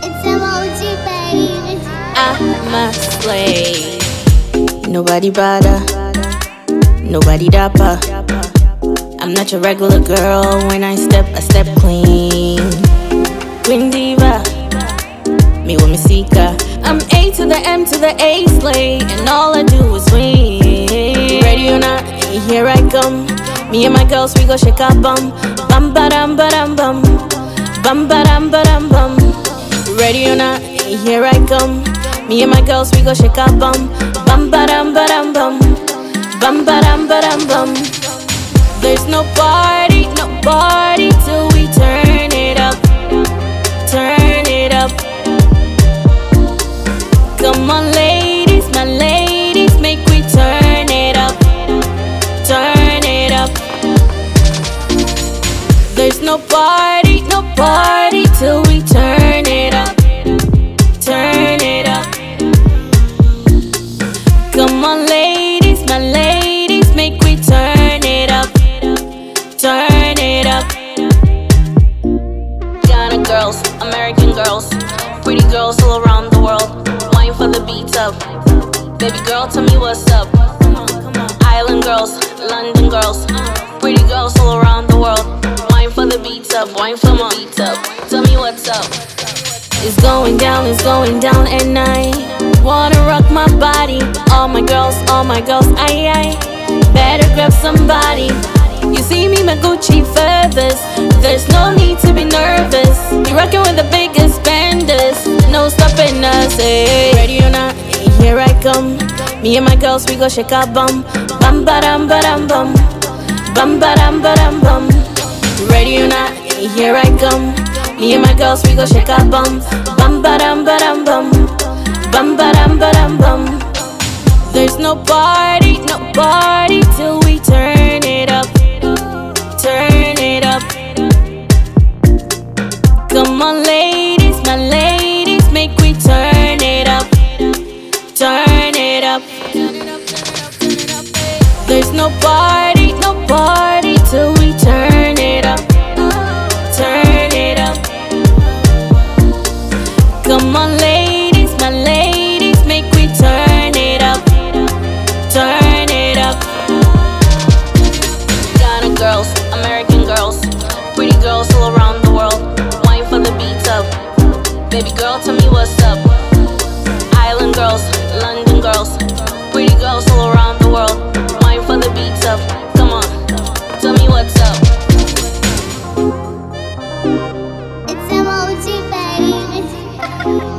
It's emoji, baby. I'm a slave. Nobody better, nobody dapper. I'm not your regular girl. When I step, I step clean. Queen diva, me with me seeker. I'm A to the M to the A slave, and all I do is win. Ready or not, here I come. Me and my girls, we go shake our bum. Bum ba dum ba dum bum. Bum ba dum ba dum bum. Ready or not, here I come. Me and my girls, we go shake our bum. Bum ba dum ba dum bum. Bum ba dum ba dum bum. There's no party, no party till we turn it up. Turn it up. Come on, ladies, no party, no party till we turn it up. Turn it up. Come on, ladies, my ladies, make we turn it up. Turn it up. Ghana girls, American girls, pretty girls all around the world. Wine for the beat up. Baby girl, tell me what's up. Island girls, London girls, It's going down, it's going down at night. Wanna rock my body. All my girls, all my girls, aye aye. Better grab somebody. You see me, my Gucci feathers. There's no need to be nervous. You rockin' with the biggest spenders. No stopping us, eh. Ready or not, here I come. Me and my girls, we go shake our bum. Bum ba dum ba dum bum. Bum ba dum ba dum bum. Ready or not, here I come. Me and my girls, we go shake our bum. Bum ba dum ba dum bum. Bum ba dum ba dum bum. There's no party, no party till we turn it up. Turn it up. Come on, ladies, my ladies, make we turn it up. Turn it up. There's no party. Island girls, London girls, pretty girls all around the world. Mine for the beats up. Come on, tell me what's up. It's emoji, baby.